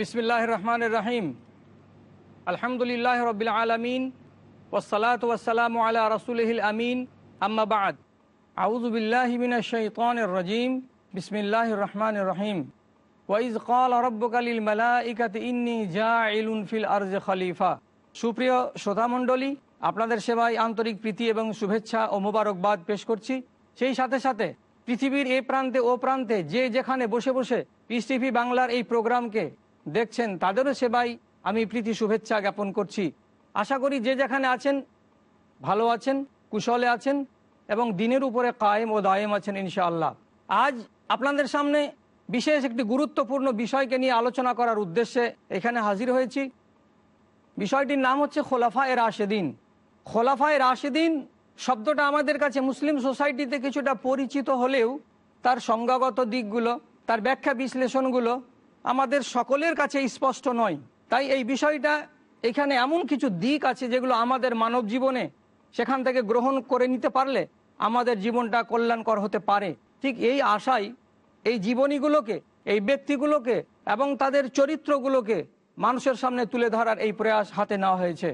বিসমিল্লাহ রহমান রহিম আলহামদুলিল্লাহ রবিল আলমিন ওসলাত ওসালাম আলা রসুলহিল আমিন আম্মাবাদ আউজুবিল্লাহিমিন শৈতান রজিম। বিসমিল্লাহ রহমান রহিম ওয়াইজ কাল রব্বকালিল মালাইকাত ইন্নি জাইলুন ফিল আরজ খলিফা। সুপ্রিয় শ্রোতামণ্ডলী, আপনাদের সেবায় আন্তরিক প্রীতি এবং শুভেচ্ছা ও মোবারকবাদ পেশ করছি। সেই সাথে সাথে পৃথিবীর এ প্রান্তে ও প্রান্তে যে যেখানে বসে বসে পিস টিভি বাংলার এই প্রোগ্রামকে দেখছেন, তাদেরও সেবাই আমি প্রীতি শুভেচ্ছা জ্ঞাপন করছি। আশা করি যে যেখানে আছেন, ভালো আছেন, কুশলে আছেন এবং দিনের উপরে কায়েম ও দায়েম আছেন ইনশাআল্লাহ। আজ আপনাদের সামনে বিশেষ একটি গুরুত্বপূর্ণ বিষয়কে নিয়ে আলোচনা করার উদ্দেশ্যে এখানে হাজির হয়েছি। বিষয়টির নাম হচ্ছে খোলাফা এ রাশেদিন। খোলাফা এ রাশেদিন শব্দটা আমাদের কাছে মুসলিম সোসাইটিতে কিছুটা পরিচিত হলেও তার সংজ্ঞাগত দিকগুলো, তার ব্যাখ্যা বিশ্লেষণগুলো আমাদের সকলের কাছে স্পষ্ট নয়। তাই এই বিষয়টা এখানে এমন কিছু দিক আছে যেগুলো আমাদের মানব জীবনে সেখান থেকে গ্রহণ করে নিতে পারলে আমাদের জীবনটা কল্যাণকর হতে পারে। ঠিক এই আশাই এই জীবনীগুলোকে, এই ব্যক্তিগুলোকে এবং তাদের চরিত্রগুলোকে মানুষের সামনে তুলে ধরার এই প্রয়াস হাতে নেওয়া হয়েছে।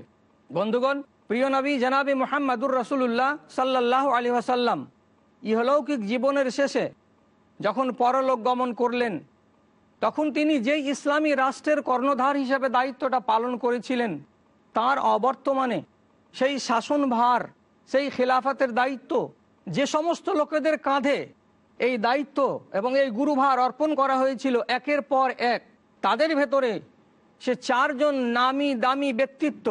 বন্ধুগণ, প্রিয় নবী জনাবি মোহাম্মদুর রসুল্লাহ সাল্লাহ আলী আসাল্লাম ইহলৌকিক জীবনের শেষে যখন পরলোক গমন করলেন তখন তিনি যেই ইসলামী রাষ্ট্রের কর্ণধার হিসেবে দায়িত্বটা পালন করেছিলেন, তার অবর্তমানে সেই শাসনভার, সেই খেলাফাতের দায়িত্ব, যে সমস্ত লোকেদের কাঁধে এই দায়িত্ব এবং এই গুরুভার অর্পণ করা হয়েছিল একের পর এক, তাদের ভেতরে সে চারজন নামি দামি ব্যক্তিত্ব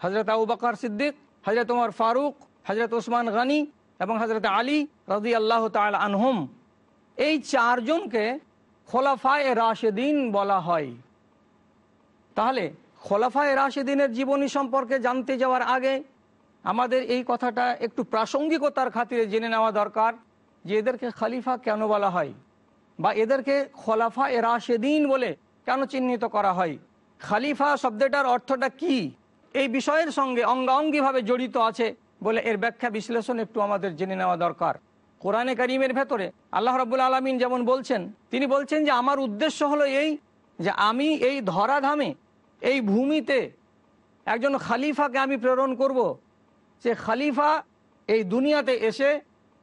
হজরত আবু বকর সিদ্দিক হজরত উমর ফারুক হজরত ওসমান গানি এবং হজরত আলী রাজি আল্লাহ তাল আনহুম। এই চারজনকে খোলাফায় রাশেদিন বলা হয়। তাহলে খোলাফায় রাশেদিনের জীবনী সম্পর্কে জানতে যাওয়ার আগে আমাদের এই কথাটা একটু প্রাসঙ্গিকতার খাতিরে জেনে নেওয়া দরকার যে এদেরকে খালিফা কেন বলা হয় বা এদেরকে খোলাফা এ রাশেদিন বলে কেন চিহ্নিত করা হয়? খালিফা শব্দটার অর্থটা কি? এই বিষয়ের সঙ্গে অঙ্গাঙ্গিভাবে জড়িত আছে বলে এর ব্যাখ্যা বিশ্লেষণ একটু আমাদের জেনে নেওয়া দরকার। কোরআনে করিমের ভেতরে আল্লাহ রবুল আলমিন যেমন বলছেন, তিনি বলছেন যে আমার উদ্দেশ্য হলো এই যে আমি এই ধরাধামে, এই ভূমিতে একজন খালিফাকে আমি প্রেরণ করব। সে খালিফা এই দুনিয়াতে এসে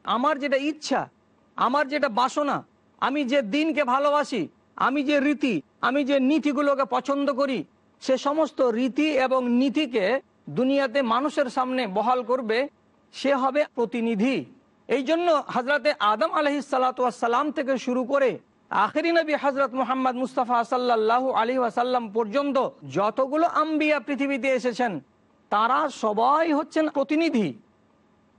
আমার যেটা ইচ্ছা, আমার যেটা বাসনা, আমি যে দিনকে ভালোবাসি, আমি যে রীতি, আমি যে নীতিগুলোকে পছন্দ করি, সে সমস্ত রীতি এবং নীতিকে দুনিয়াতে মানুষের সামনে বহাল করবে, সে হবে প্রতিনিধি এই জন্য হজরতে আদম আলহিসাল্লাম থেকে শুরু করে আখেরি নবী হজরত মোহাম্মদ মুস্তাফা সাল্লাহ আলী ওয়াসাল্লাম পর্যন্ত যতগুলো আম্বিয়া পৃথিবীতে এসেছেন, তারা সবাই হচ্ছেন প্রতিনিধি।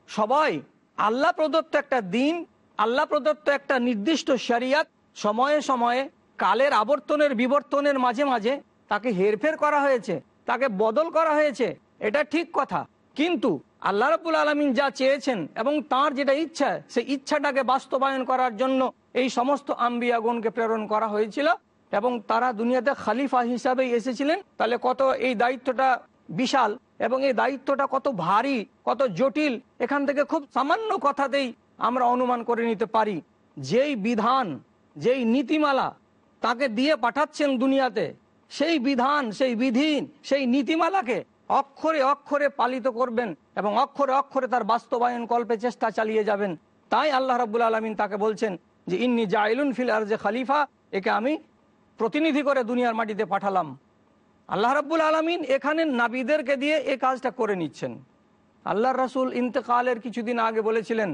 সবাই আল্লাহ প্রদত্ত একটা দিন, আল্লাহ প্রদত্ত একটা নির্দিষ্ট শরিয়াত, সময়ে সময়ে কালের আবর্তনের বিবর্তনের মাঝে মাঝে তাকে হেরফের করা হয়েছে, তাকে বদল করা হয়েছে। এটা ঠিক কথা। কিন্তু আল্লাহ রাবুল আলমিন যা চেয়েছেন এবং তার যেটা ইচ্ছা, সেই ইচ্ছাটাকে বাস্তবায়ন করার জন্য এই সমস্ত আম্বিয়াগণকে প্রেরণ করা হয়েছিল এবং তারা দুনিয়াতে খালিফা হিসাবেই এসেছিলেন। তাহলে কত এই দায়িত্বটা বিশাল এবং এই দায়িত্বটা কত ভারী, কত জটিল, এখান থেকে খুব সামান্য কথাতেই আমরা অনুমান করে নিতে পারি। যেই বিধান, যেই নীতিমালা তাকে দিয়ে পাঠাচ্ছেন দুনিয়াতে, সেই বিধান, সেই বিধিন সেই নীতিমালাকে অক্ষরে অক্ষরে পালিত করবেন এবং অক্ষরে অক্ষরে তার বাস্তবায়ন কল্পে চেষ্টা চালিয়ে যাবেন। তাই আল্লাহ রাবুল আলমিন তাকে বলছেন যে, ইন্নি জাইলুন ফিল আর যে খালিফা একে আমি প্রতিনিধি করে দুনিয়ার মাটিতে পাঠালাম। আল্লাহ রাব্বুল আলমিন এখানে নাবিদেরকে দিয়ে এ কাজটা করে নিচ্ছেন। আল্লাহ রাসুল ইন্তেকালের কিছুদিন আগে বলেছিলেন,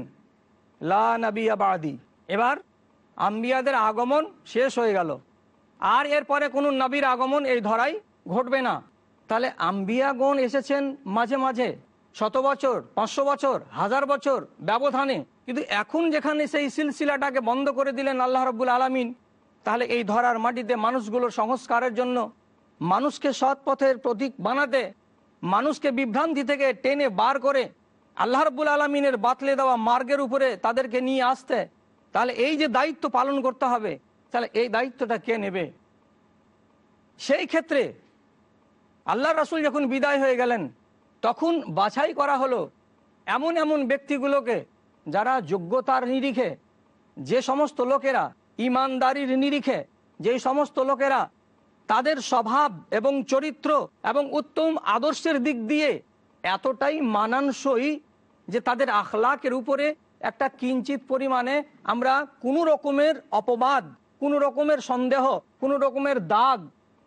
লা নাবিয়া বাদি এবার আম্বিয়াদের আগমন শেষ হয়ে গেল। আর এরপরে কোনো নবীর আগমন এই ধরাই ঘটবে না। তাহলে আম্বিয়াগণ এসেছেন মাঝে মাঝে, শত বছর, পাঁচশো বছর, হাজার বছর ব্যবধানে। কিন্তু এখন যেখানে সেই সিলসিলাটাকে বন্ধ করে দিলেন আল্লাহ রব্বুল আলমিন, তাহলে এই ধরার মাটিতে মানুষগুলোর সংস্কারের জন্য মানুষকে সৎ পথের প্রতীক বানাতে, মানুষকে বিভ্রান্তি থেকে টেনে বার করে আল্লাহ রব্বুল আলমিনের বাতলে দেওয়া মার্গের উপরে তাদেরকে নিয়ে আসতে, তাহলে এই যে দায়িত্ব পালন করতে হবে, তাহলে এই দায়িত্বটা কে নেবে? সেই ক্ষেত্রে আল্লাহ রাসুল যখন বিদায় হয়ে গেলেন, তখন বাছাই করা হলো এমন এমন ব্যক্তিগুলোকে যারা যোগ্যতার নিরিখে, যে সমস্ত লোকেরা ইমানদারির নিরিখে, যে সমস্ত লোকেরা তাদের স্বভাব এবং চরিত্র এবং উত্তম আদর্শের দিক দিয়ে এতটাই মানানসই যে তাদের আখলাকের উপরে একটা কিঞ্চিত পরিমাণে আমরা কোনো রকমের অপবাদ, কোনো রকমের সন্দেহ, কোনো রকমের দাগ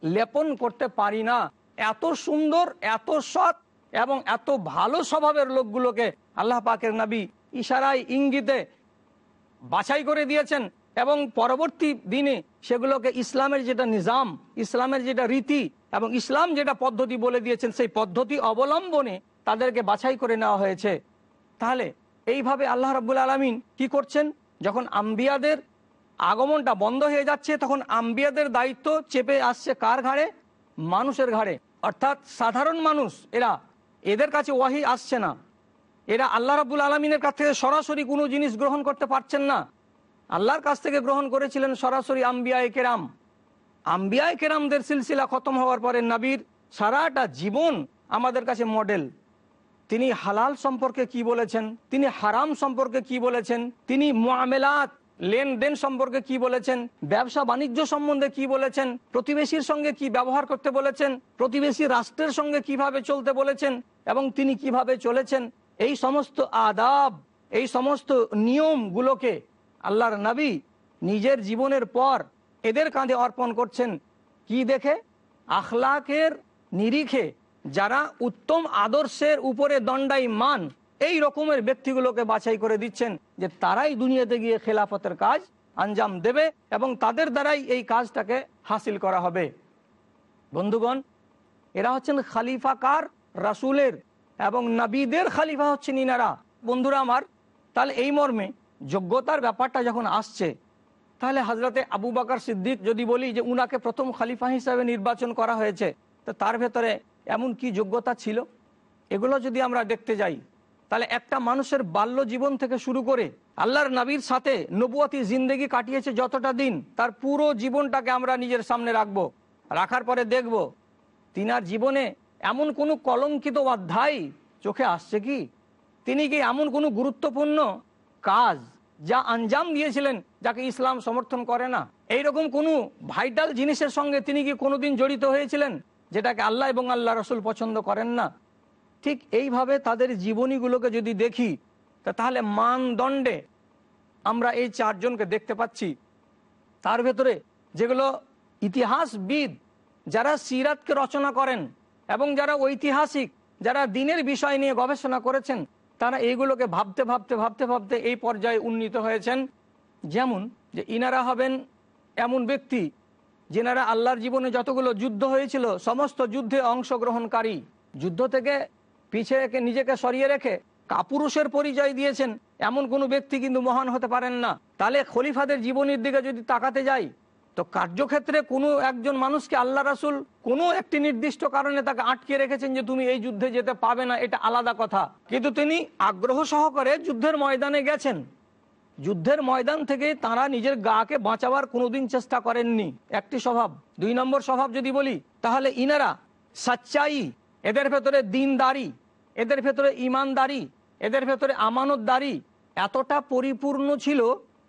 লেপন করতে পারি না। এত সুন্দর, এত সৎ এবং এত ভালো স্বভাবের লোকগুলোকে আল্লাহ পাকের নবী ইশারায় ইঙ্গিতে বাছাই করে দিয়েছেন এবং পরবর্তী দিনে সেগুলোকে ইসলামের যেটা নিজাম, ইসলামের যেটা রীতি এবং ইসলাম যেটা পদ্ধতি বলে দিয়েছেন, সেই পদ্ধতি অবলম্বনে তাদেরকে বাছাই করে নেওয়া হয়েছে। তাহলে এইভাবে আল্লাহ রাবুল আলমিন কি করছেন? যখন আম্বিয়াদের আগমনটা বন্ধ হয়ে যাচ্ছে, তখন আম্বিয়াদের দায়িত্ব চেপে আসছে কার ঘাড়ে? মানুষের ঘাড়ে। অর্থাৎ সাধারণ মানুষ, এরা এদের কাছে ওয়াহি আসছে না। এরা আল্লাহ রাবুল আলমিনের কাছ থেকে সরাসরি কোনো জিনিস গ্রহণ করতে পারছেন না। আল্লাহর কাছ থেকে গ্রহণ করেছিলেন সরাসরি আম্বিয়ায় কেরাম। আম্বিয়ায় কেরামদের সিলসিলা খতম হওয়ার পরে নবীর সারাটা জীবন আমাদের কাছে মডেল। তিনি হালাল সম্পর্কে কি বলেছেন? তিনি হারাম সম্পর্কে কি বলেছেন? তিনি মোয়ামেলাত লেনদেন সম্পর্কে কি বলেছেন? ব্যবসা বাণিজ্য সম্বন্ধে কি বলেছেন? প্রতিবেশীর সঙ্গে কি ব্যবহার করতে বলেছেন? প্রতিবেশী রাষ্ট্রের সঙ্গে কীভাবে চলতে বলেছেন? এবং তিনি কীভাবে চলেছেন? এই সমস্ত আদাব, এই সমস্ত নিয়মগুলোকে আল্লাহর নবী নিজের জীবনের পর এদের কাঁধে অর্পণ করছেন। কি দেখে? আখলাকের নিরিখে যারা উত্তম আদর্শের উপরে দণ্ডাই মান এই রকমের ব্যক্তিগুলোকে বাছাই করে দিচ্ছেন যে তারাই দুনিয়াতে গিয়ে খেলাফতের কাজ আঞ্জাম দেবে এবং তাদের দ্বারাই এই কাজটাকে হাসিল করা হবে। বন্ধুগণ, এরা হচ্ছেন খালিফা কার? রাসুলের। এবং নবীদের খালিফা হচ্ছেন ইনারা। বন্ধুরা আমার, তাহলে এই মর্মে যোগ্যতার ব্যাপারটা যখন আসছে, তাহলে হাজরতে আবু বাকার সিদ্দিক যদি বলি যে উনাকে প্রথম খালিফা হিসাবে নির্বাচন করা হয়েছে, তো তার ভেতরে এমন কি যোগ্যতা ছিল? এগুলো যদি আমরা দেখতে যাই। তাহলে একটা মানুষের বাল্য জীবন থেকে শুরু করে আল্লাহর নবীর সাথে নবুয়াতি জিন্দেগি কাটিয়েছে যতটা দিন, তার পুরো জীবনটাকে আমরা নিজের সামনে রাখব। রাখার পরে দেখব, তিনার জীবনে এমন কোনো কলঙ্কিত অধ্যায় চোখে আসছে কি? তিনি কি এমন কোনো গুরুত্বপূর্ণ কাজ যা আঞ্জাম দিয়েছিলেন যাকে ইসলাম সমর্থন করে না? এইরকম কোনো ভাইটাল জিনিসের সঙ্গে তিনি কি কোনোদিন জড়িত হয়েছিলেন যেটাকে আল্লাহ এবং আল্লাহ রসুল পছন্দ করেন না? ঠিক এইভাবে তাদের জীবনীগুলোকে যদি দেখি তাহলে মানদণ্ডে আমরা এই চারজনকে দেখতে পাচ্ছি। তার ভেতরে যেগুলো ইতিহাসবিদ যারা সিরাতকে রচনা করেন এবং যারা ঐতিহাসিক, যারা দিনের বিষয় নিয়ে গবেষণা করেছেন, তারা এইগুলোকে ভাবতে ভাবতে ভাবতে ভাবতে এই পর্যায়ে উন্নীত হয়েছেন। যেমন যে ইনারা হবেন এমন ব্যক্তি যেনারা আল্লাহর জীবনে যতগুলো যুদ্ধ হয়েছিল, সমস্ত যুদ্ধে অংশগ্রহণকারী। যুদ্ধ থেকে পিছিয়ে রেখে, নিজেকে সরিয়ে রেখে কাপুরুষের পরিচয় দিয়েছেন, এমন কোনো ব্যক্তি কিন্তু মহান হতে পারেন না। তাহলে খলিফাদের জীবনের দিকে যদি তাকাতে যাই, তো কার্যক্ষেত্রে কোনো একজন মানুষকে আল্লাহ রাসুল কোনো একটি নির্দিষ্ট কারণে তাকে আটকে রেখেছেন যে তুমি এই যুদ্ধে যেতে পাবে না, এটা আলাদা কথা। কিন্তু তিনি আগ্রহ সহকারে যুদ্ধের ময়দানে গেছেন। যুদ্ধের ময়দান থেকে তারা নিজের গাকে বাঁচাবার কোনোদিন চেষ্টা করেননি। একটি স্বভাব। দুই নম্বর স্বভাব যদি বলি, তাহলে ইনারা সাচ্চাই, এদের ভেতরে দিনদারি। এদের ভেতরে ইমানদারি, এদের ভেতরে আমানতদারি এতটা পরিপূর্ণ ছিল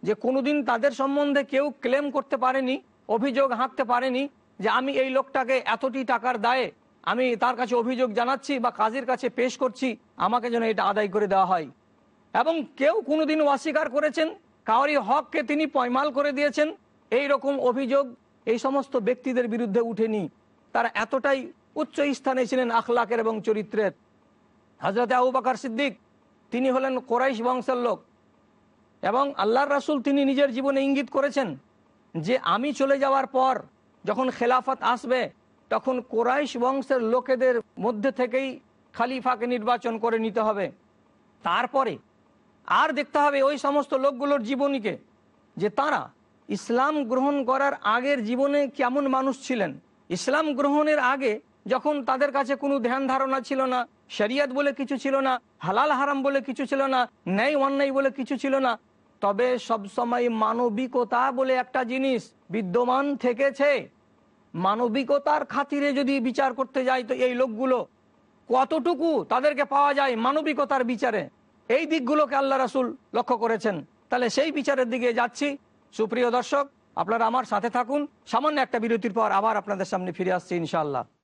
যে কোনোদিন তাদের সম্বন্ধে কেউ ক্লেম করতে পারেনি, অভিযোগ হাঁকতে পারেনি যে আমি এই লোকটাকে এতটি টাকার দায়ে আমি তার কাছে অভিযোগ জানাচ্ছি বা কাজের কাছে পেশ করছি, আমাকে যেন এটা আদায় করে দেওয়া হয়। এবং কেউ কোনোদিন অস্বীকার করেছেন কাউরি হককে তিনি পয়মাল করে দিয়েছেন, এই রকম অভিযোগ এই সমস্ত ব্যক্তিদের বিরুদ্ধে উঠেনি। তারা এতটাই উচ্চ স্থানে ছিলেন আখলাকের এবং চরিত্রের। হজরত আবু বাকার সিদ্দিক, তিনি হলেন কোরাইশ বংশের লোক এবং আল্লাহর রাসুল তিনি নিজের জীবনে ইঙ্গিত করেছেন যে আমি চলে যাওয়ার পর যখন খেলাফত আসবে, তখন কোরাইশ বংশের লোকেদের মধ্যে থেকেই খালিফাকে নির্বাচন করে নিতে হবে। তারপরে আর দেখতে হবে ওই সমস্ত লোকগুলোর জীবনীকে যে তারা ইসলাম গ্রহণ করার আগের জীবনে কেমন মানুষ ছিলেন। ইসলাম গ্রহণের আগে যখন তাদের কাছে কোনো ধ্যান ধারণা ছিল না, শরিয়ত বলে কিছু ছিল না, হালাল হারাম বলে কিছু ছিল না, ন্যায় অন্যায় বলে কিছু ছিল না, তবে সবসময় মানবিকতা বলে একটা জিনিস বিদ্যমান থেকেছে। মানবিকতার খাতিরে যদি বিচার করতে যাই তো এই লোকগুলো কতটুকু তাদেরকে পাওয়া যায় মানবিকতার বিচারে? এই দিকগুলোকে আল্লাহ রাসুল লক্ষ্য করেছেন। তাহলে সেই বিচারের দিকে যাচ্ছি। সুপ্রিয় দর্শক, আপনারা আমার সাথে থাকুন। সামান্য একটা বিরতির পর আবার আপনাদের সামনে ফিরে আসছি ইনশাআল্লাহ।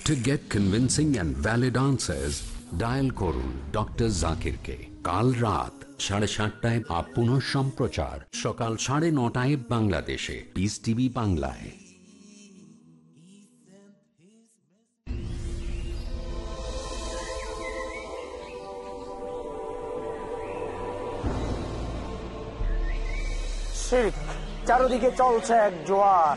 To get convincing and valid answers. Dial করুন Dr. জাকিরকে কাল রাত সাড়ে সাতটায় বা পুনঃ সম্প্রচার সকাল সাড়ে নটায় বাংলাদেশে পিস টিভি বাংলায় চারদিকে চলছে এক জোয়ার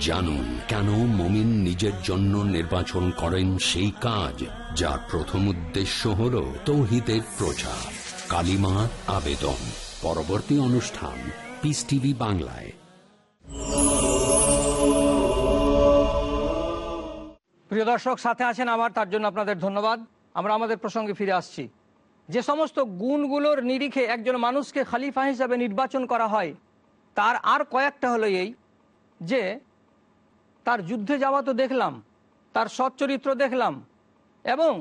জানুন কেন মমিন নিজের জন্য নির্বাচন করেন সেই কাজ, যার প্রথম উদ্দেশ্য হল তৌহিদের প্রচার। কালিমা আবেদন। পরবর্তী অনুষ্ঠান পিস টিভি বাংলায়। প্রিয় দর্শক, সাথে আছেন আমার, তার জন্য আপনাদের ধন্যবাদ। আমরা আমাদের প্রসঙ্গে ফিরে আসছি। যে সমস্ত গুণগুলোর নিরিখে একজন মানুষকে খালিফা হিসাবে নির্বাচন করা হয়, তার আর কয়েকটা হলো এই যে তার যুদ্ধে যাওয়া তো দেখলাম, তার সচ্চরিত্র দেখলাম, এবং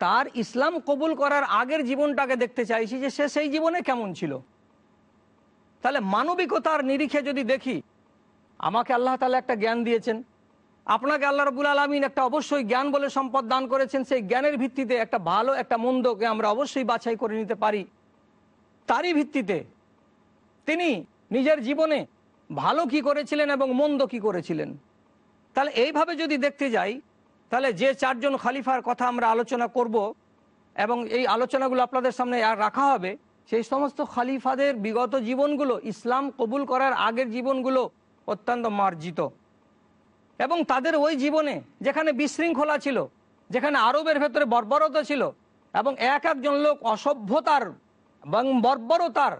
তার ইসলাম কবুল করার আগের জীবনটাকে দেখতে চাইছি যে সে সেই জীবনে কেমন ছিল। তাহলে মানবিকতার নিরিখে যদি দেখি, আমাকে আল্লাহ তালা একটা জ্ঞান দিয়েছেন। আপনাকে আল্লাহ রবুল আলমিন একটা অবশ্যই জ্ঞান বলে সম্পদ দান করেছেন। সেই জ্ঞানের ভিত্তিতে একটা ভালো, একটা মন্দকে আমরা অবশ্যই বাছাই করে নিতে পারি। তারই ভিত্তিতে তিনি নিজের জীবনে ভালো কি করেছিলেন এবং মন্দ কি করেছিলেন? তাহলে এইভাবে যদি দেখতে যাই, তাহলে যে চারজন খালিফার কথা আমরা আলোচনা করব এবং এই আলোচনাগুলো আপনাদের সামনে আর রাখা হবে, সেই সমস্ত খালিফাদের বিগত জীবনগুলো ইসলাম কবুল করার আগের জীবনগুলো অত্যন্ত মার্জিত। এবং তাদের ওই জীবনে যেখানে বিশৃঙ্খলা ছিল, যেখানে আরবের ভেতরে বর্বরতা ছিল এবং এক একজন লোক অসভ্যতার এবং বর্বরতার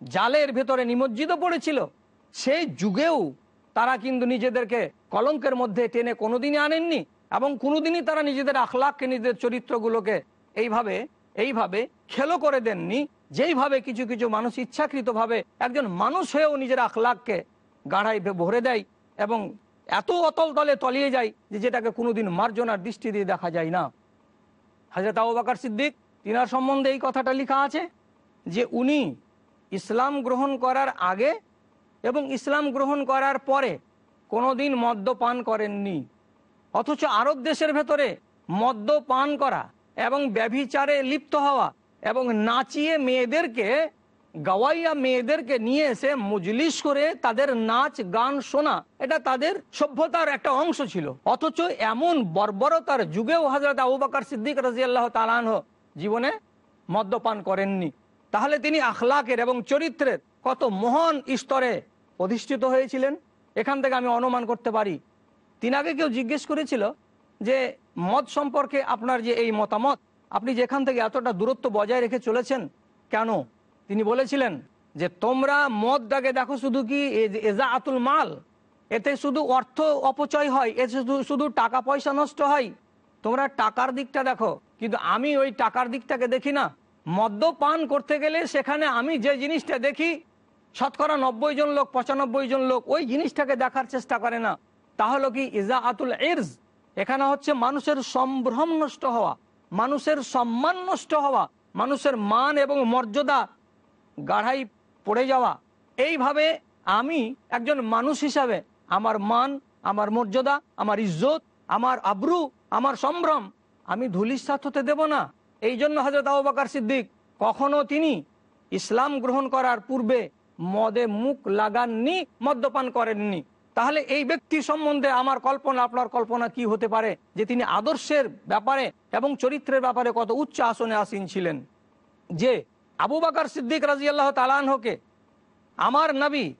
জালের ভেতরে নিমজ্জিত পড়েছিল, সেই যুগেও তারা কিন্তু নিজেদেরকে কলঙ্কের মধ্যে টেনে কোনোদিনই আনেননি এবং কোনোদিনই তারা নিজেদের আখলাককে নিজেদের চরিত্রগুলোকে এইভাবে এইভাবে খেলো করে দেননি, যেইভাবে কিছু কিছু মানুষ ইচ্ছাকৃতভাবে একজন মানুষ হয়েও নিজের আখলাককে গাঢ়ায় ভরে দেয় এবং এত অতল তলে তলিয়ে যায় যে যেটাকে কোনোদিন মার্জনার দৃষ্টি দিয়ে দেখা যায় না। হাজরত আবু বাকার সিদ্দিক, তিনার সম্বন্ধে এই কথাটা লেখা আছে যে উনি ইসলাম গ্রহণ করার আগে এবং ইসলাম গ্রহণ করার পরে কোনোদিন মদ্যপান করেননি। অথচ আরব দেশের ভেতরে মদ্যপান করা এবং ব্যভিচারে লিপ্ত হওয়া এবং নাচিয়ে মেয়েদেরকে, গাওয়াইয়া মেয়েদেরকে নিয়ে এসে মজলিস করে তাদের নাচ, গান, শোনা, এটা তাদের সভ্যতার একটা অংশ ছিল। অথচ এমন বর্বরতার যুগেও হাজরত আবু বাকার সিদ্দিক রাজিয়াল্লাহ তালানহ জীবনে মদ্যপান করেননি। তাহলে তিনি আখলাকের এবং চরিত্রের কত মহান স্তরে অধিষ্ঠিত হয়েছিলেন, এখান থেকে আমি অনুমান করতে পারি। তিনাকে কেউ জিজ্ঞেস করেছিল যে মদ সম্পর্কে আপনার যে এই মতামত, আপনি যেখান থেকে এতটা দূরত্ব বজায় রেখে চলেছেন, কেন? তিনি বলেছিলেন যে, তোমরা মদটাকে দেখো শুধু কি এজা আতুল মাল, এতে শুধু অর্থ অপচয় হয়, এতে শুধু শুধু টাকা পয়সা নষ্ট হয়। তোমরা টাকার দিকটা দেখো, কিন্তু আমি ওই টাকার দিকটাকে দেখি না। মদ্যপান করতে গেলে সেখানে আমি যে জিনিসটা দেখি শতকরা নব্বই জন লোক, পঁচানব্বই জন লোক ওই জিনিসটাকে দেখার চেষ্টা করে না। তাহলে কি ইজা আতুল এরজ এখানে হচ্ছে মানুষের সম্ভ্রম নষ্ট হওয়া, মানুষের সম্মান নষ্ট হওয়া, মানুষের মান এবং মর্যাদা গাঢ়াই পড়ে যাওয়া। এইভাবে আমি একজন মানুষ হিসাবে আমার মান, আমার মর্যাদা, আমার ইজ্জত, আমার আব্রু, আমার সম্ভ্রম, আমি ধুলিসাত হতে দেব না। এই জন্য হজরত আবাকার সিদ্দিক কখনো তিনি ইসলাম গ্রহণ করার পূর্বে মদে মুখ লাগাননি, মদ্যপান করেননি। তাহলে এই ব্যক্তি সম্বন্ধে আমার কল্পনা, আপনার কল্পনা কি হতে পারে? যে তিনি আদর্শের ব্যাপারে এবং চরিত্রের ব্যাপারে কত উচ্চ আসনে আসীন ছিলেন। যে আবু বাকার সিদ্দিক রাজি আল্লাহ তালানহকে আমার নবী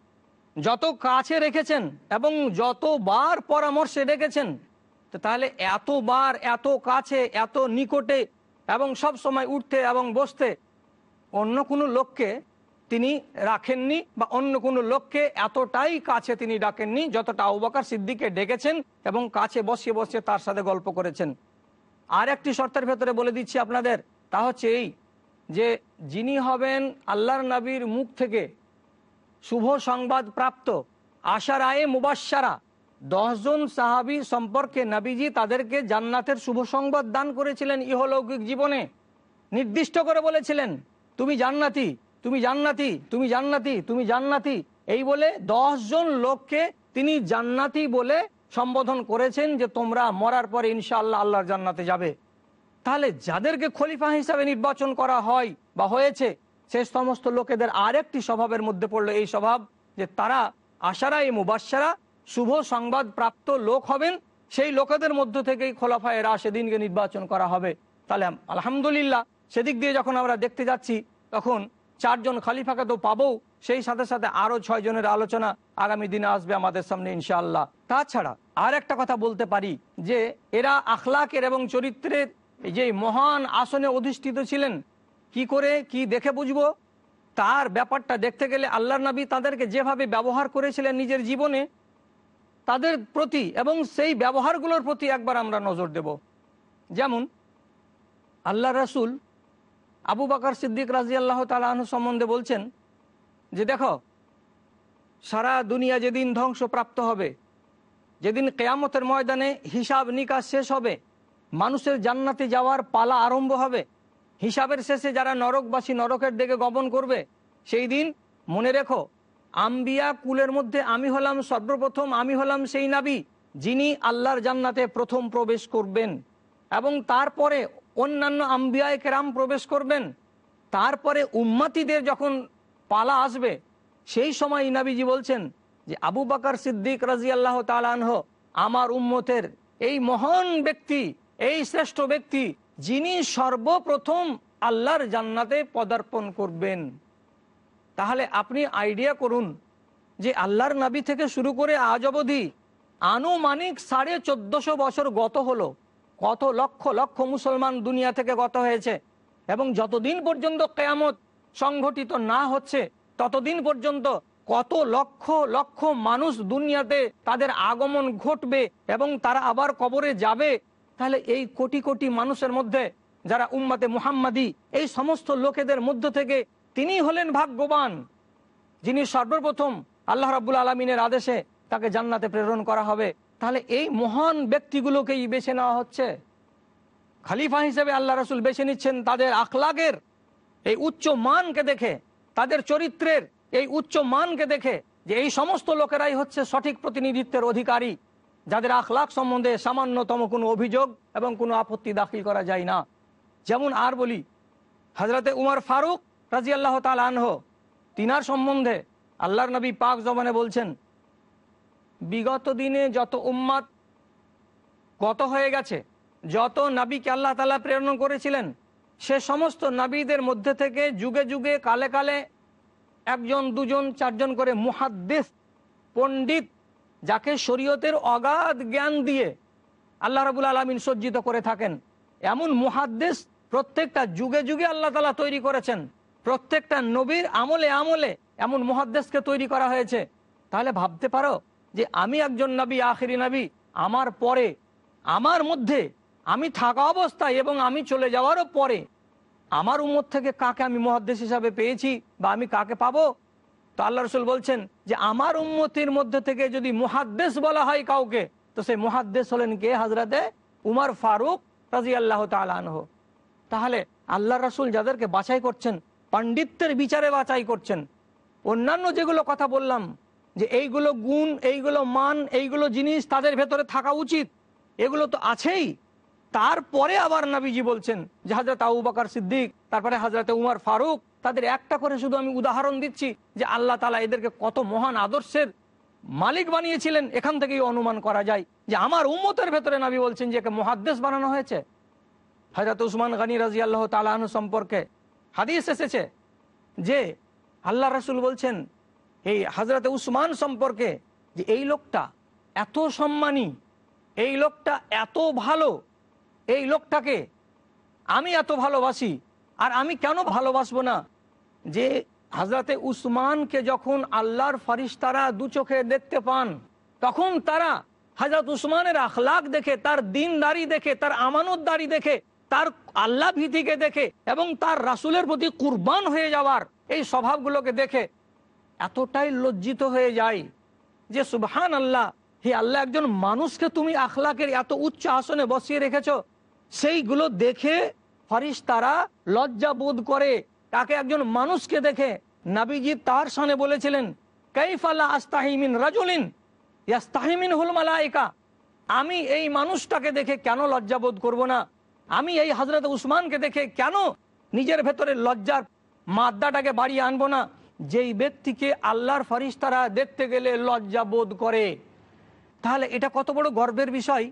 যত কাছে রেখেছেন এবং যতবার পরামর্শে রেখেছেন তাহলে এতবার, এত কাছে, এত নিকটে এবং সব সময় উঠতে এবং বসতে অন্য কোনো লোককে তিনি রাখেননি বা অন্য কোনো লোককে এতটাই কাছে তিনি ডাকেননি যতটা আউবাকার সিদ্দিকে ডেকেছেন এবং কাছে বসিয়ে বসিয়ে তার সাথে গল্প করেছেন। আর একটি শর্তের ভেতরে বলে দিচ্ছি আপনাদের, তা হচ্ছে এই যে যিনি হবেন আল্লাহর নবীর মুখ থেকে শুভ সংবাদ প্রাপ্ত আশার আয়ে মুবাসারা দশজন সাহাবি সম্পর্কে নবীজি তাদেরকে জান্নাতের শুভ সংবাদ দান করেছিলেন ইহলৌকিক জীবনে। নির্দিষ্ট করে বলেছিলেন, তুমি জান্নাতি তুমি জান্নাতি তুমি জান্নাতি তুমি জান্নাতি। এই বলে জন লোককে তিনি জান্নাতি বলে সম্বোধন করেছেন যে তোমরা মরার পরে ইনশাআল্লাহ আল্লাহর জান্নাতে যাবে। তাহলে যাদেরকে খলিফা হিসাবে নির্বাচন করা হয় বা হয়েছে, সে সমস্ত লোকেদের আরেকটি স্বভাবের মধ্যে পড়ল এই স্বভাব যে তারা আশারা এই মুবাসারা শুভ সংবাদ প্রাপ্ত লোক হবেন, সেই লোকেদের মধ্য থেকেই খোলাফা এরা সেদিনকে নির্বাচন করা হবে। তাহলে আলহামদুলিল্লাহ, সেদিক দিয়ে যখন আমরা দেখতে যাচ্ছি, তখন চারজন খালিফাকে তো পাবো সেই সাথে সাথে আরও ছয় জনের আলোচনা আগামী দিনে আসবে আমাদের সামনে, ইনশাআল্লাহ। তাছাড়া আর একটা কথা বলতে পারি, যে এরা আখলাকের এবং চরিত্রের যে মহান আসনে অধিষ্ঠিত ছিলেন, কি করে, কি দেখে বুঝব? তার ব্যাপারটা দেখতে গেলে আল্লাহ নবী তাদেরকে যেভাবে ব্যবহার করেছিলেন নিজের জীবনে, তাদের প্রতি এবং সেই ব্যবহারগুলোর প্রতি একবার আমরা নজর দেব। যেমন, আল্লাহ রাসুল আবু বাকর সিদ্দিক রাজি আল্লাহ তালাহ সম্বন্ধে বলছেন যে দেখো, সারা দুনিয়া যেদিন ধ্বংসপ্রাপ্ত হবে, যেদিন কেয়ামতের ময়দানে হিসাব নিকাশ শেষ হবে, মানুষের জান্নাতে যাওয়ার পালা আরম্ভ হবে, হিসাবের শেষে যারা নরকবাসী নরকের দিকে গমন করবে, সেই দিন মনে রেখো, আম্বিয়া কুলের মধ্যে আমি হলাম সর্বপ্রথম, আমি হলাম সেই নাবি যিনি আল্লাহর জান্নাতে প্রথম প্রবেশ করবেন এবং তারপরে অন্যান্য আম্বিয়ায় কেরাম প্রবেশ করবেন, তারপরে উম্মাতিদের যখন পালা আসবে, সেই সময় নাবিজি বলছেন যে, আবু বাকার সিদ্দিক রাজি আল্লাহ তালানহ আমার উম্মতের এই মহান ব্যক্তি, এই শ্রেষ্ঠ ব্যক্তি, যিনি সর্বপ্রথম আল্লাহর জান্নাতে পদার্পণ করবেন। তাহলে আপনি আইডিয়া করুন যে, আল্লাহর নাবি থেকে শুরু করে আজ অবধি আনুমানিক সাড়ে চোদ্দশো বছর গত হলো। কত লক্ষ লক্ষ মুসলমান দুনিয়া থেকে গত হয়েছে এবং যতদিন পর্যন্ত কেয়ামত সংঘটিত না হচ্ছে, ততদিন পর্যন্ত কত লক্ষ লক্ষ মানুষ দুনিয়াতে তাদের আগমন ঘটবে এবং তারা আবার কবরে যাবে, তাহলে এই কোটি কোটি মানুষের মধ্যে যারা উম্মাতে মুহাম্মাদি, এই সমস্ত লোকেদের মধ্য থেকে তিনি হলেন ভাগ্যবান, যিনি সর্বপ্রথম আল্লাহ রাবুল আলমিনের আদেশে তাকে জান্নাতে প্রেরণ করা হবে। তাহলে এই মহান ব্যক্তিগুলোকেই বেছে নেওয়া হচ্ছে? খালিফা হিসেবে আল্লাহ রসুল বেছে নিচ্ছেন তাদের আখলাগের এই উচ্চ মানকে দেখে, তাদের চরিত্রের এই উচ্চ মানকে দেখে যে এই সমস্ত লোকেরাই হচ্ছে সঠিক প্রতিনিধিত্বের অধিকারী, যাদের আখলাক সম্বন্ধে সামান্যতম কোনো অভিযোগ এবং কোনো আপত্তি দাখিল করা যায় না। যেমন আর বলি হজরতে উমার ফারুক রাজি আল্লাহ তাল আনহ, তিনার সম্বন্ধে আল্লাহর নবী পাক জমানে বলছেন বিগত দিনে যত উম্মাদ গত হয়ে গেছে, যত নাবিকে আল্লাহ তালা প্রেরণ করেছিলেন, সে সমস্ত নাবিদের মধ্যে থেকে যুগে যুগে কালে কালে একজন, দুজন, চারজন করে মুহাদ্দেশ পণ্ডিত, যাকে শরীয়তের অগাধ জ্ঞান দিয়ে আল্লাহ রাবুল আলমিন সজ্জিত করে থাকেন। এমন মুহাদ্দেশ প্রত্যেকটা যুগে যুগে আল্লাহ তালা তৈরি করেছেন। প্রত্যেকটা নবীর আমলে আমলে এমন মহাদ্দেশকে তৈরি করা হয়েছে। তাহলে ভাবতে পারো যে আমি একজন নবী, আখেরি নবী, আমার পরে, আমার মধ্যে আমি থাকা অবস্থায় এবং আমি চলে যাওয়ারও পরে আমার উম্মত থেকে কাকে আমি মহাদ্দেশ হিসাবে পেয়েছি বা আমি কাকে পাবো? তো আল্লাহ রসুল বলছেন যে আমার উম্মতির মধ্যে থেকে যদি মহাদ্দেশ বলা হয় কাউকে, তো সেই মহাদ্দেশ হলেন কে? হাজরাতে উমার ফারুক রাজি আল্লাহ তালানহ তাহলে আল্লাহ রসুল যাদেরকে বাছাই করছেন, পাণ্ডিত্যের বিচারে বাছাই করছেন, অন্যান্য যেগুলো কথা বললাম যে এইগুলো গুণ, এইগুলো মান, এইগুলো জিনিস তাদের ভেতরে থাকা উচিত। এগুলো তো আছেই। তারপরে আবার নাবিজি বলছেন যে হাজরত আবু সিদ্দিক, তারপরে হাজরত উমার ফারুক, তাদের একটা করে শুধু আমি উদাহরণ দিচ্ছি যে আল্লাহ তালা এদেরকে কত মহান আদর্শের মালিক বানিয়েছিলেন, এখান থেকেই অনুমান করা যায় যে আমার উম্মতের ভেতরে নাবি বলছেন যে একে মহাদ্দেশ বানানো হয়েছে। হজরত উসমান গানী রাজি আল্লাহ তালাহন সম্পর্কে হাদিস এসেছে যে আল্লাহ রসুল বলছেন এই হজরত উসমান সম্পর্কে যে এই লোকটা এত সম্মানী, এই লোকটা এত ভালো, এই লোকটাকে আমি এত ভালোবাসি আর আমি কেন ভালোবাসবো না? যে হাজরাতে উসমানকে যখন আল্লাহর ফারিস্তারা দু চোখে দেখতে পান, তখন তারা হাজরত উসমানের আখলাক দেখে, তার দিনদারি দেখে, তার আমানতদারি দেখে, তার আল্লাহ ভীতিকে দেখে এবং তার রাসুলের প্রতি কুরবান হয়ে যাওয়ার এই স্বভাবগুলোকে দেখে এতটাই লজ্জিত হয়ে যায় যে সুবহান আল্লাহ হে আল্লাহ একজন মানুষকে তুমি আখলাকের এত উচ্চ আসনে বসিয়ে রেখেছ, সেইগুলো দেখে ফরিস তারা লজ্জা বোধ করে। তাকে একজন মানুষকে দেখে নাবিজি তার সামনে বলেছিলেন কাইফাল্লা আস্তাহিমিন রাজুলিন ইয়াস্তাহিমিন হুল মালাইকা। আমি এই মানুষটাকে দেখে কেন লজ্জা বোধ করব না? আমি এই হজরত উসমানকে দেখে কেন নিজের ভেতরে লজ্জার মাদ্দাটাকে বাড়িয়ে আনব না? যেই ব্যক্তিকে আল্লাহর ফারিস্তারা দেখতে গেলে লজ্জা বোধ করে, তাহলে এটা কত বড় গর্বের বিষয়।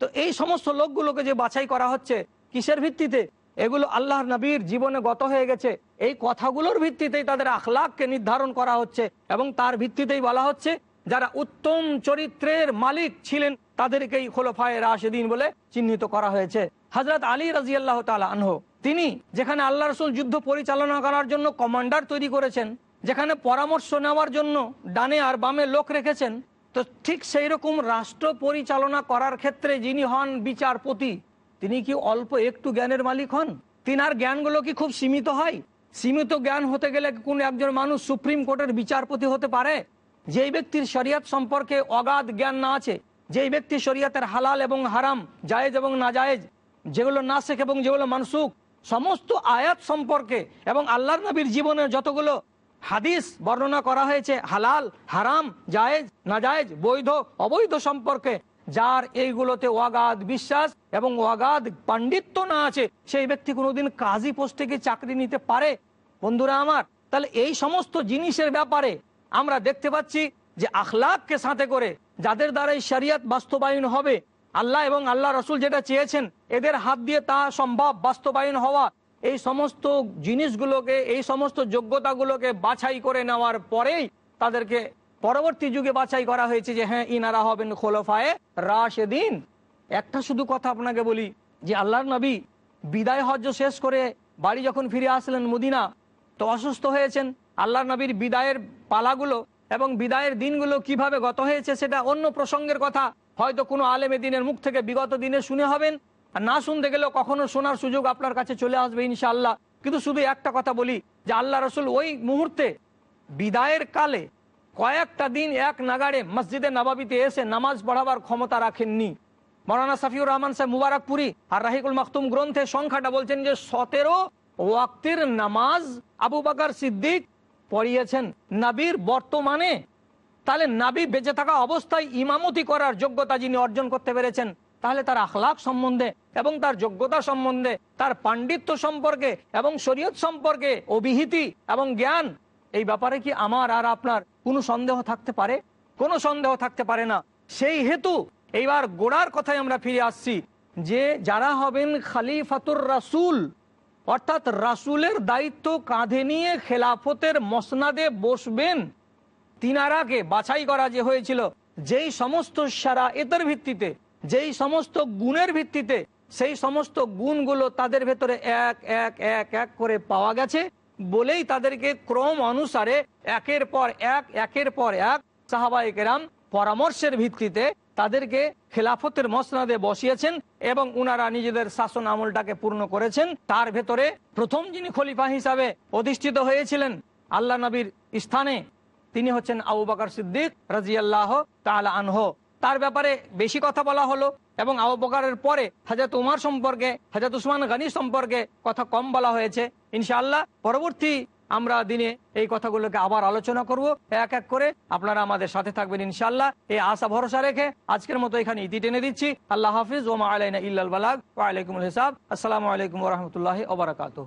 তো এই সমস্ত লোকগুলোকে যে বাছাই করা হচ্ছে, কিসের ভিত্তিতে? এগুলো আল্লাহর নবীর জীবনে গত হয়ে গেছে। এই কথাগুলোর ভিত্তিতেই তাদের আখলাককে নির্ধারণ করা হচ্ছে এবং তার ভিত্তিতেই বলা হচ্ছে, যারা উত্তম চরিত্রের মালিক ছিলেন, তাদেরকেই খোলফায় রাশেদিন বলে চিহ্নিত করা হয়েছে। হজরত আলী রাজি আল্লাহ আনহ, তিনি যেখানে আল্লাহ রসুল যুদ্ধ পরিচালনা করার জন্য কমান্ডার তৈরি করেছেন, যেখানে পরামর্শ নেওয়ার জন্য ডানে আর বামে লোক রেখেছেন, তো ঠিক সেই রকম রাষ্ট্র পরিচালনা করার ক্ষেত্রে যিনি হন বিচারপতি, তিনি কি অল্প একটু জ্ঞানের মালিক হন? তিনার জ্ঞানগুলো কি খুব সীমিত হয়? সীমিত জ্ঞান হতে গেলে কোন একজন মানুষ সুপ্রিম কোর্টের বিচারপতি হতে পারে? যেই ব্যক্তির শরিয়াত সম্পর্কে অগাধ জ্ঞান না আছে, যেই ব্যক্তি শরিয়াতের হালাল এবং হারাম, জায়েজ এবং না জায়েজ যেগুলো নাসেক এবং যেগুলো মানসুক সমস্ত আয়াত সম্পর্কে এবং আল্লাহর নবীর জীবনের যতগুলো হাদিস বর্ণনা করা হয়েছে, হালাল, হারাম, জায়েজ, নাজায়েজ, বৈধ, অবৈধ সম্পর্কে, যার এইগুলোতে ওয়াগাদ বিশ্বাস এবং ওয়াগাদ পাণ্ডিত্য না আছে, সেই ব্যক্তি কোনোদিন কাজী পোস্টে গিয়ে চাকরি নিতে পারে? বন্ধুরা আমার, তাহলে এই সমস্ত জিনিসের ব্যাপারে আমরা দেখতে পাচ্ছি যে আখলাককে সাথে করে যাদের দ্বারা এই শরিয়ত বাস্তবায়ন হবে আল্লাহ এবং আল্লাহ রসুল যেটা চেয়েছেন, এদের হাত দিয়ে তা সম্ভব বাস্তবায়ন হওয়া। এই সমস্ত জিনিসগুলোকে, এই সমস্ত যোগ্যতাগুলোকে বাছাই করে নেওয়ার পরেই তাদেরকে পরবর্তী যুগে বাছাই করা হয়েছে যে হ্যাঁ ইনারা হবেন খোলফায়ে রাশেদিন। একটা শুধু কথা আপনাকে বলি, যে আল্লাহর নবী বিদায় হজ্জ শেষ করে বাড়ি যখন ফিরে আসলেন মদিনা, তো অসুস্থ হয়েছেন। আল্লাহর নবীর বিদায়ের পালাগুলো এবং বিদায়ের দিনগুলো কীভাবে গত হয়েছে সেটা অন্য প্রসঙ্গের কথা। হয়তো কোনো আলেমে দিনের মুখ থেকে বিগত দিনে শুনে হবেন, আর না শুনতে গেলেও কখনো শোনার সুযোগ আপনার কাছে চলে আসবে ইনশাআল্লাহ। কিন্তু শুধু একটা কথা বলি, যে আল্লাহ রসুল ওই মুহূর্তে বিদায়ের কালে কয়েকটা দিন এক নাগাড়ে মসজিদে নবাবিতে এসে নামাজ পড়াবার ক্ষমতা রাখেননি। মৌলানা সাফিউর রহমান সাহেব মুবারকপুরি আর রাহিকুল মাহতুম গ্রন্থে সংখ্যাটা বলছেন যে সতেরো ওয়াক্তির নামাজ আবু বাকার সিদ্দিক পড়িয়েছেন। নাবির বর্তমানে তাহলে নাবি বেঁচে থাকা অবস্থায় ইমামতি করার যোগ্যতা যিনি অর্জন করতে পেরেছেন, তাহলে তার আখলাক সম্বন্ধে এবং তার যোগ্যতা সম্বন্ধে, তার পাণ্ডিত্য সম্পর্কে এবং শরীয়ত সম্পর্কে অভিহিতি এবং জ্ঞান, এই ব্যাপারে কি আমার আর আপনার কোনো সন্দেহ থাকতে পারে? কোনো সন্দেহ থাকতে পারে না। সেই হেতু এইবার গোড়ার কথায় আমরা ফিরে আসছি যে যারা হবেন খালিফাতুর রাসুল, অর্থাৎ রাসুলের দায়িত্ব কাঁধে নিয়ে খেলাফতের মসনাদে বসবেন তিনারাকে বাছাই করা যে হয়েছিল, যেই সমস্ত সারা এতের ভিত্তিতে, যেই সমস্ত গুণের ভিত্তিতে, সেই সমস্ত গুণগুলো তাদের ভেতরে এক এক এক এক করে পাওয়া গেছে বলেই তাদেরকে ক্রম অনুসারে একের পর এক, একের পর এক সাহাবাই কেরাম পরামর্শের ভিত্তিতে তাদেরকে খেলাফতের মসনাদে বসিয়েছেন এবং উনারা নিজেদের শাসন আমলটাকে পূর্ণ করেছেন। তার ভেতরে প্রথম যিনি খলিফা হিসাবে অধিষ্ঠিত হয়েছিলেন আল্লাহ নবীর স্থানে তিনি হচ্ছেন আবু বাকর সিদ্দিক রাজিয়াল্লাহ তালা আনহ। তার ব্যাপারে বেশি কথা বলা হলো এবং আবু বকারের পরে হাজরত উমার সম্পর্কে হাজরত উসমান গানি সম্পর্কে কথা কম বলা হয়েছে। ইনশাআল্লাহ পরবর্তী আমরা দিনে এই কথাগুলোকে আবার আলোচনা করব। এক এক করে আপনারা আমাদের সাথে থাকবেন ইনশাআল্লাহ। এই আশা ভরসা রেখে আজকের মতো এখানে ইতি টেনে দিচ্ছি। আল্লাহ হাফিজ। ওমা আলাইনা ইল্লাল বালাগ। ওয়ালাইকুমুল হিসাব। আসসালামু আলাইকুম রহমতুল্লাহ ওবরাকাতুহ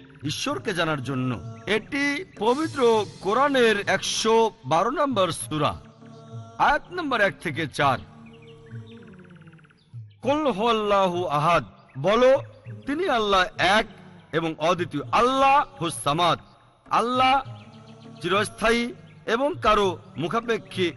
ঈশ্বরকে জানার জন্য। এটি পবিত্র কোরআনের একশো বারো নম্বর সুরা, আয়াত নম্বর এক থেকে চার। কল আল্লাহু আহাদ, বলো, তিনি আল্লাহ এক এবং অদ্বিতীয়। আল্লাহ হুসামাদ আল্লাহ চিরস্থায়ী এবং কারও মুখাপেক্ষী